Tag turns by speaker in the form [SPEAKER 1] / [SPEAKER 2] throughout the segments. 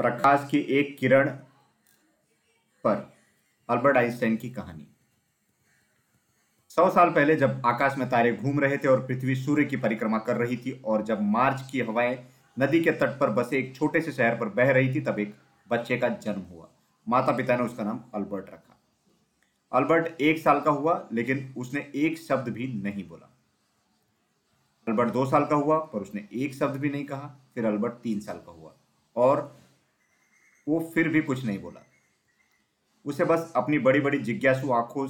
[SPEAKER 1] प्रकाश की एक किरण पर अल्बर्ट आइंस्टाइन की कहानी। सौ साल पहले जब आकाश में तारे घूम रहे थे और पृथ्वी सूर्य की परिक्रमा कर रही थी और जब मार्च की हवाएँ नदी के तट पर बसे एक छोटे से शहर पर बह रही थी, तब एक बच्चे का जन्म हुआ। माता पिता ने उसका नाम अल्बर्ट रखा। अल्बर्ट एक साल का हुआ, लेकिन उसने एक शब्द भी नहीं बोला। अल्बर्ट दो साल का हुआ, पर उसने एक शब्द भी नहीं कहा, फिर अल्बर्ट तीन साल का हुआ। और वो फिर भी कुछ नहीं बोला। उसे बस अपनी बड़ी बड़ी जिज्ञासु आँखों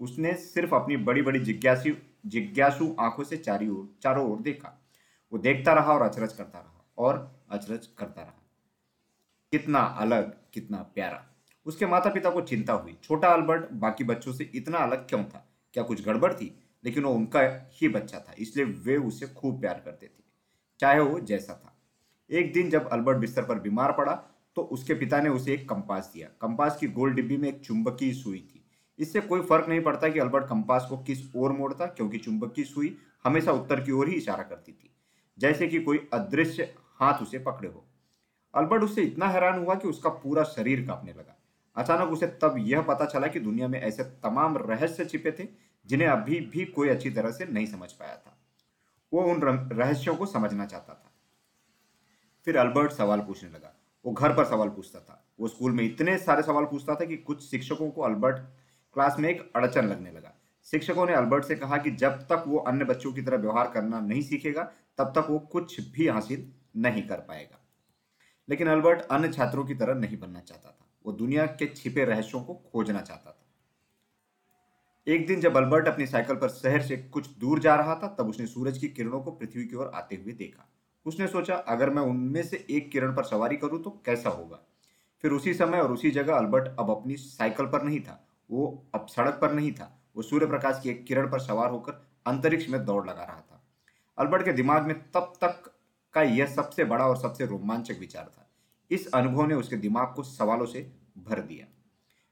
[SPEAKER 1] उसने सिर्फ़ अपनी बड़ी बड़ी जिज्ञासु जिज्ञासु आँखों से चारी ओर, चारों ओर देखा। वो देखता रहा और अचरज करता रहा, और अचरज करता रहा। कितना अलग, कितना प्यारा। उसके माता पिता को चिंता हुई। छोटा अल्बर्ट बाकी बच्चों से इतना अलग क्यों था? क्या कुछ गड़बड़ थी? लेकिन वो उनका ही बच्चा था, इसलिए वे उसे खूब प्यार करते थे, चाहे वो जैसा था। एक दिन जब अल्बर्ट बिस्तर पर बीमार पड़ा तो उसके पिता ने उसे एक कंपास दिया। कंपास की गोल डिब्बी में एक चुंबकीय सुई थी। इससे कोई फ़र्क नहीं पड़ता कि अल्बर्ट कंपास को किस ओर मोड़ता, क्योंकि चुंबकीय सुई हमेशा उत्तर की ओर ही इशारा करती थी, जैसे कि कोई अदृश्य हाथ उसे पकड़े हो। अल्बर्ट उससे इतना हैरान हुआ कि उसका पूरा शरीर कांपने लगा। अचानक उसे तब यह पता चला कि दुनिया में ऐसे तमाम रहस्य छिपे थे, जिन्हें अभी भी कोई अच्छी तरह से नहीं समझ पाया था। वो उन रहस्यों को समझना चाहता था। फिर अल्बर्ट सवाल पूछने लगा वो घर पर सवाल पूछता था। वो स्कूल में इतने सारे सवाल पूछता था कि कुछ शिक्षकों को अल्बर्ट क्लास में एक अड़चन लगने लगा। शिक्षकों ने अल्बर्ट से कहा कि जब तक वो अन्य बच्चों की तरह व्यवहार करना नहीं सीखेगा, तब तक वो कुछ भी हासिल नहीं कर पाएगा। लेकिन अल्बर्ट अन्य छात्रों की तरह नहीं बनना चाहता था। वो दुनिया के छिपे रहस्यों को खोजना चाहता था। एक दिन जब अल्बर्ट अपनी साइकिल पर शहर से कुछ दूर जा रहा था, तब उसने सूरज की किरणों को पृथ्वी की ओर आते हुए देखा। उसने सोचा, अगर मैं उनमें से एक किरण पर सवारी करूँ तो कैसा होगा? फिर उसी समय और उसी जगह अल्बर्ट अब अपनी साइकिल पर नहीं था। वो अब सड़क पर नहीं था। वो सूर्य प्रकाश की एक किरण पर सवार होकर अंतरिक्ष में दौड़ लगा रहा था। अल्बर्ट के दिमाग में तब तक का यह सबसे बड़ा और सबसे रोमांचक विचार था। इस अनुभव ने उसके दिमाग को सवालों से भर दिया।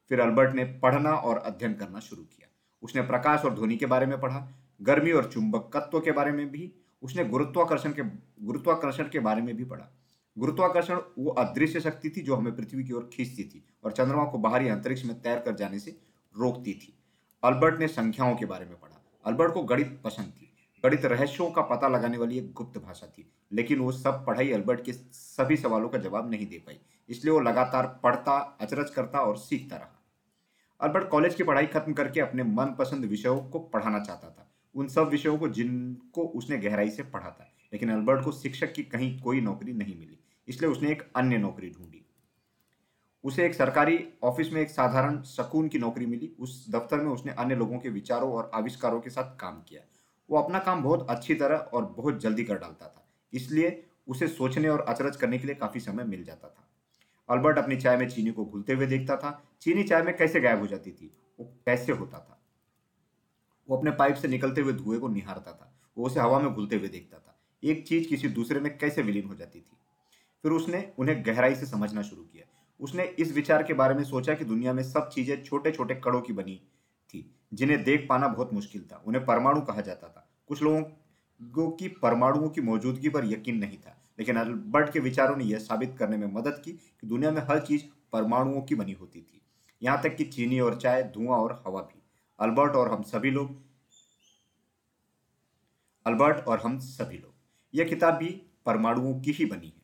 [SPEAKER 1] फिर अल्बर्ट ने पढ़ना और अध्ययन करना शुरू किया। उसने प्रकाश और ध्वनि के बारे में पढ़ा, गर्मी और चुंबकत्व के बारे में भी उसने गुरुत्वाकर्षण के गुरुत्वाकर्षण के बारे में भी पढ़ा। गुरुत्वाकर्षण वो अदृश्य शक्ति थी जो हमें पृथ्वी की ओर खींचती थी और चंद्रमा को बाहरी अंतरिक्ष में तैर कर जाने से रोकती थी। अल्बर्ट ने संख्याओं के बारे में पढ़ा। अल्बर्ट को गणित पसंद थी। गणित रहस्यों का पता लगाने वाली एक गुप्त भाषा थी, लेकिन वो सब पढ़ाई अल्बर्ट के सभी सवालों का जवाब नहीं दे पाई। इसलिए वो लगातार पढ़ता, अचरज करता और सीखता रहा। अल्बर्ट कॉलेज की पढ़ाई खत्म करके अपने मनपसंद विषयों को पढ़ाना चाहता था। उन सब विषयों को जिनको उसने गहराई से पढ़ा था। लेकिन अल्बर्ट को शिक्षक की कहीं कोई नौकरी नहीं मिली, इसलिए उसने एक अन्य नौकरी ढूंढी। उसे एक सरकारी ऑफ़िस में एक साधारण सकून की नौकरी मिली। उस दफ्तर में उसने अन्य लोगों के विचारों और आविष्कारों के साथ काम किया। वो अपना काम बहुत अच्छी तरह और बहुत जल्दी कर डालता था, इसलिए उसे सोचने और अचरज करने के लिए काफ़ी समय मिल जाता था। अल्बर्ट अपनी चाय में चीनी को घुलते हुए देखता था। चीनी चाय में कैसे गायब हो जाती थी? वो कैसे होता था? वो अपने पाइप से निकलते हुए धुएँ को निहारता था। वो उसे हवा में घुलते हुए देखता था। एक चीज़ किसी दूसरे में कैसे विलीन हो जाती थी? फिर उसने उन्हें गहराई से समझना शुरू किया। उसने इस विचार के बारे में सोचा कि दुनिया में सब चीज़ें छोटे छोटे कड़ों की बनी थी, जिन्हें देख पाना बहुत मुश्किल था। उन्हें परमाणु कहा जाता था। कुछ लोगों की परमाणुओं की मौजूदगी पर यकीन नहीं था, लेकिन अल्बर्ट के विचारों ने यह साबित करने में मदद की कि दुनिया में हर चीज़ परमाणुओं की बनी होती थी। यहाँ तक कि चीनी और चाय, धुआँ और हवा भी। अल्बर्ट और हम सभी लोग। अल्बर्ट और हम सभी लोग। यह किताब भी परमाणुओं की ही बनी है।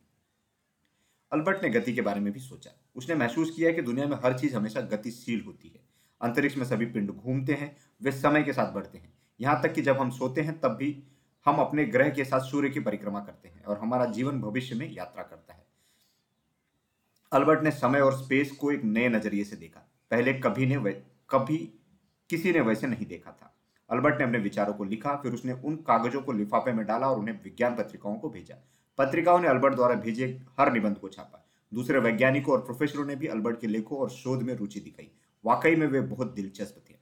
[SPEAKER 1] अल्बर्ट ने गति के बारे में भी सोचा। उसने महसूस किया कि दुनिया में हर चीज़ हमेशा गतिशील होती है। अंतरिक्ष में सभी पिंड घूमते हैं, वे समय के साथ बढ़ते हैं। यहाँ तक कि जब हम सोते हैं, तब भी हम अपने ग्रह के साथ सूर्य की परिक्रमा करते हैं और हमारा जीवन भविष्य में यात्रा करता है। अल्बर्ट ने समय और स्पेस को एक नए नज़रिए से देखा। पहले कभी ने कभी किसी ने वैसे नहीं देखा था। अल्बर्ट ने अपने विचारों को लिखा, फिर उसने उन कागजों को लिफाफे में डाला और उन्हें विज्ञान पत्रिकाओं को भेजा। पत्रिकाओं ने अल्बर्ट द्वारा भेजे हर निबंध को छापा। दूसरे वैज्ञानिकों और प्रोफेसरों ने भी अल्बर्ट के लेखों और शोध में रुचि दिखाई। वाकई में वे बहुत दिलचस्प थे।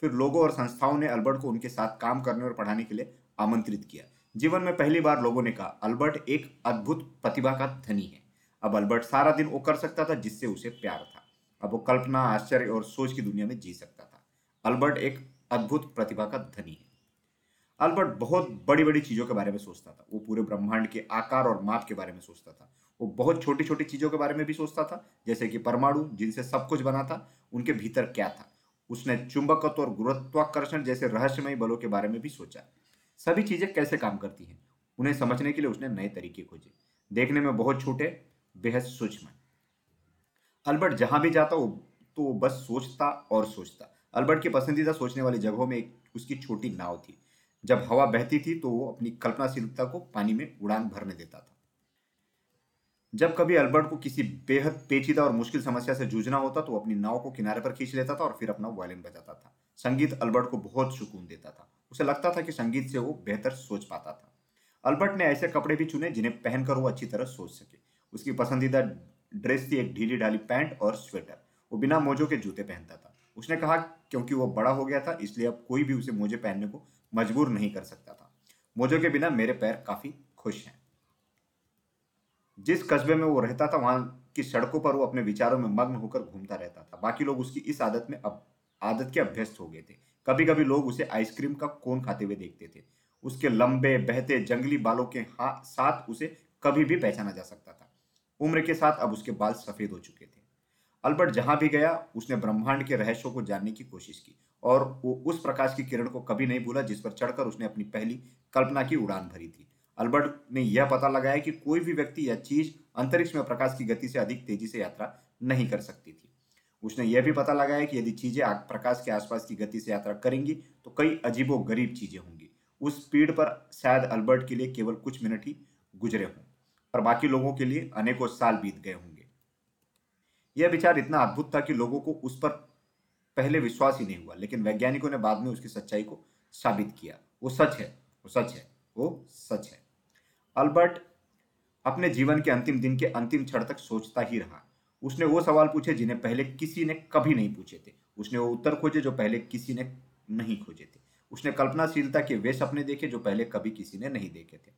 [SPEAKER 1] फिर लोगों और संस्थाओं ने अल्बर्ट को उनके साथ काम करने और पढ़ाने के लिए आमंत्रित किया। जीवन में पहली बार लोगों ने कहा, अल्बर्ट एक अद्भुत प्रतिभा का धनी है। अब अल्बर्ट सारा दिन वो कर सकता था जिससे उसे प्यार था। अब वो कल्पना, आश्चर्य और सोच की दुनिया में जी सकता था। अल्बर्ट एक अद्भुत प्रतिभा का धनी है। अल्बर्ट बहुत बड़ी बड़ी चीज़ों के बारे में सोचता था। वो पूरे ब्रह्मांड के आकार और माप के बारे में सोचता था। वो बहुत छोटी छोटी चीज़ों के बारे में भी सोचता था, जैसे कि परमाणु, जिनसे सब कुछ बना था, उनके भीतर क्या था। उसने चुंबकत्व और गुरुत्वाकर्षण जैसे रहस्यमय बलों के बारे में भी सोचा। सभी चीज़ें कैसे काम करती हैं? उन्हें समझने के लिए उसने नए तरीके खोजे। देखने में बहुत छोटे, बेहद सूक्ष्म। अल्बर्ट जहाँ भी जाता, वो तो वो बस सोचता और सोचता। अल्बर्ट की पसंदीदा सोचने वाली जगहों में एक उसकी छोटी नाव थी। जब हवा बहती थी तो वो अपनी कल्पनाशीलता को पानी में उड़ान भरने देता था। जब कभी अल्बर्ट को किसी बेहद पेचीदा और मुश्किल समस्या से जूझना होता तो अपनी नाव को किनारे पर खींच लेता था और फिर अपना वायलिन बजाता था। संगीत अल्बर्ट को बहुत सुकून देता था। उसे लगता था कि संगीत से वो बेहतर सोच पाता था। अल्बर्ट ने ऐसे कपड़े भी चुने जिन्हें पहनकर वो अच्छी तरह सोच सके। उसकी पसंदीदा ड्रेस थी एक ढीली ढाली पैंट और स्वेटर। वो बिना मोजों के जूते पहनता था। उसने कहा, क्योंकि वो बड़ा हो गया था, इसलिए अब कोई भी उसे मोजे पहनने को मजबूर नहीं कर सकता था। मोजों के बिना मेरे पैर काफ़ी खुश हैं। जिस कस्बे में वो रहता था, वहाँ की सड़कों पर वो अपने विचारों में मग्न होकर घूमता रहता था। बाकी लोग उसकी इस आदत में अब, आदत के अभ्यस्त हो गए थे। कभी कभी लोग उसे आइसक्रीम का कोन खाते हुए देखते थे। उसके लंबे, बहते, जंगली बालों के साथ उसे कभी भी पहचाना जा सकता था। उम्र के साथ अब उसके बाल सफ़ेद हो चुके थे। अल्बर्ट जहाँ भी गया, उसने ब्रह्मांड के रहस्यों को जानने की कोशिश की और वो उस प्रकाश की किरण को कभी नहीं भूला जिस पर चढ़कर उसने अपनी पहली कल्पना की उड़ान भरी थी। अल्बर्ट ने यह पता लगाया कि कोई भी व्यक्ति या चीज़ अंतरिक्ष में प्रकाश की गति से अधिक तेज़ी से यात्रा नहीं कर सकती थी। उसने यह भी पता लगाया कि यदि चीज़ें प्रकाश के आसपास की गति से यात्रा करेंगी तो कई अजीबो गरीब चीज़ें होंगी। उस स्पीड पर शायद अल्बर्ट के लिए केवल कुछ मिनट ही गुजरे हों और बाकी लोगों के लिए अनेकों साल बीत गए होंगे। यह विचार इतना अद्भुत था कि लोगों को उस पर पहले विश्वास ही नहीं हुआ, लेकिन वैज्ञानिकों ने बाद में उसकी सच्चाई को साबित किया। वो सच है, वो सच है, वो सच है। अल्बर्ट अपने जीवन के अंतिम दिन के अंतिम क्षण तक सोचता ही रहा। उसने वो सवाल पूछे जिन्हें पहले किसी ने कभी नहीं पूछे थे। उसने वो उत्तर खोजे जो पहले किसी ने नहीं खोजे थे। उसने कल्पनाशीलता के वे सपने देखे जो पहले कभी किसी ने नहीं देखे थे।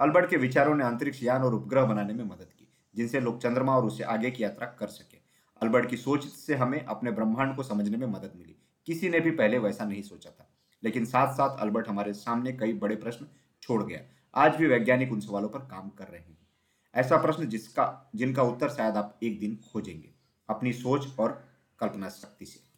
[SPEAKER 1] अल्बर्ट के विचारों ने अंतरिक्ष यान और उपग्रह बनाने में मदद की। जिनसे लोग चंद्रमा और उससे आगे की यात्रा कर सके। अल्बर्ट की सोच से हमें अपने ब्रह्मांड को समझने में मदद मिली। किसी ने भी पहले वैसा नहीं सोचा था, लेकिन साथ साथ अल्बर्ट हमारे सामने कई बड़े प्रश्न छोड़ गया। आज भी वैज्ञानिक उन सवालों पर काम कर रहे हैं। ऐसा प्रश्न जिसका, जिनका उत्तर शायद आप एक दिन खोजेंगे। अपनी सोच और कल्पना शक्ति से।